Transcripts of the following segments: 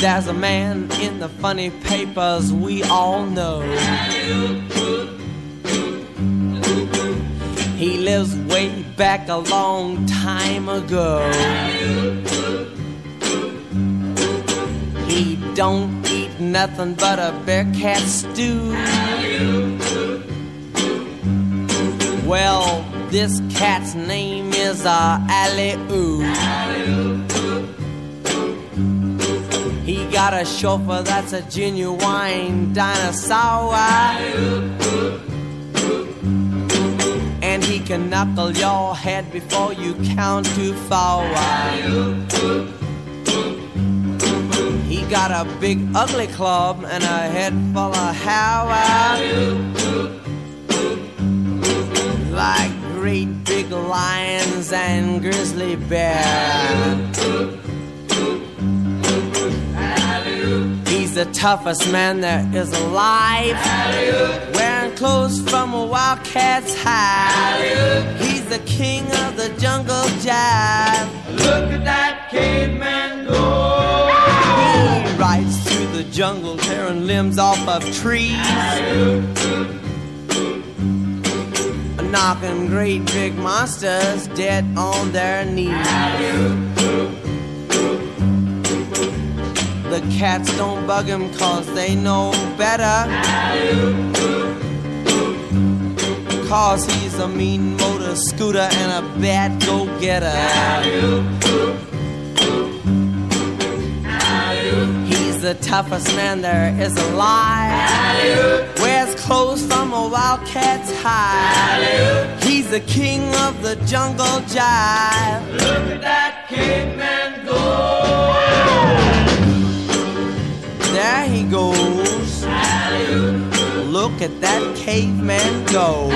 There's a man in the funny papers we all know. He lives way back a long time ago. He don't eat nothing but a bear cat stew. Well, this cat's name is uh, Alley Oop. He got a chauffeur that's a genuine dinosaur. And he can knuckle your head before you count to four. He got a big ugly club and a head full of hair. Great big lions and grizzly bears. He's the toughest man there is alive. Wearing clothes from a wildcat's hide. He's the king of the jungle jive. Look at that caveman go. He rides through the jungle, tearing limbs off of trees. Knocking great big monsters dead on their knees. The cats don't bug him cause they know better. Cause he's a mean motor scooter and a bad go getter. He's the toughest man there is alive. Wears clothes a wildcat's hide. He's the king of the jungle jive. Look at that caveman go. There he goes. Look at that caveman go.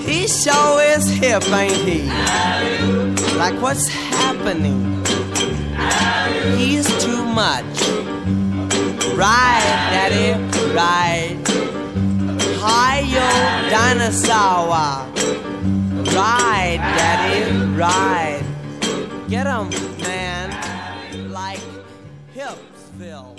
He sure is hip, ain't he? Like what's happening? He's too much. Right, daddy, right. Kanazawa. Ride, daddy, ride. Get 'em, man. Like Hipsville.